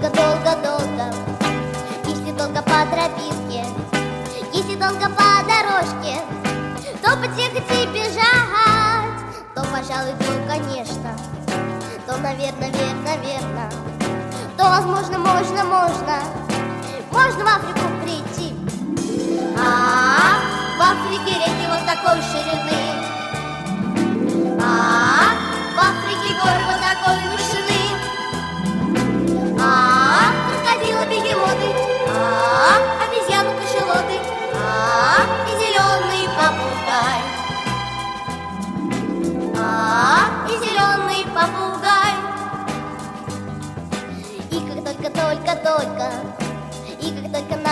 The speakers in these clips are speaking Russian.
долго-долго-долго, если долго по тропинке, если долго по дорожке, то потихать и бежать, то, пожалуй, то, конечно, то, наверное, верно, верно, то, возможно, можно, можно, можно в Африку прийти.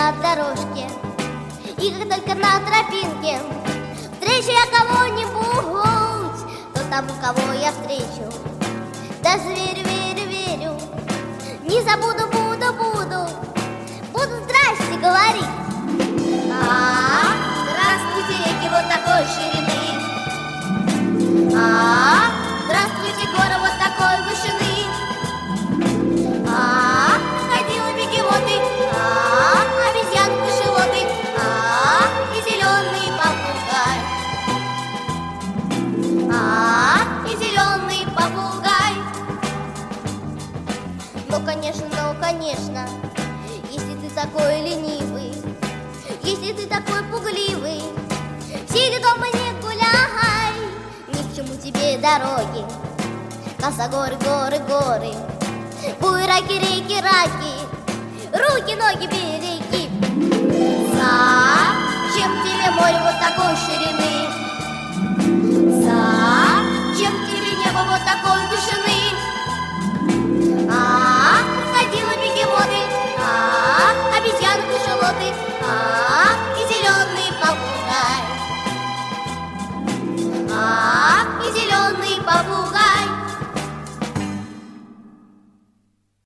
На дорожке, и как только на тропинке. Встречу я кого-нибудь, то тому, кого я встречу, даже верю, верю, верю, не забуду, Конечно, ну, конечно, если ты такой ленивый, если ты такой пугливый, сиди дома не гуляй, ни к чему тебе дороги, косогоры, горы, горы, буйраки, реки, раки, руки, ноги береги. bubble.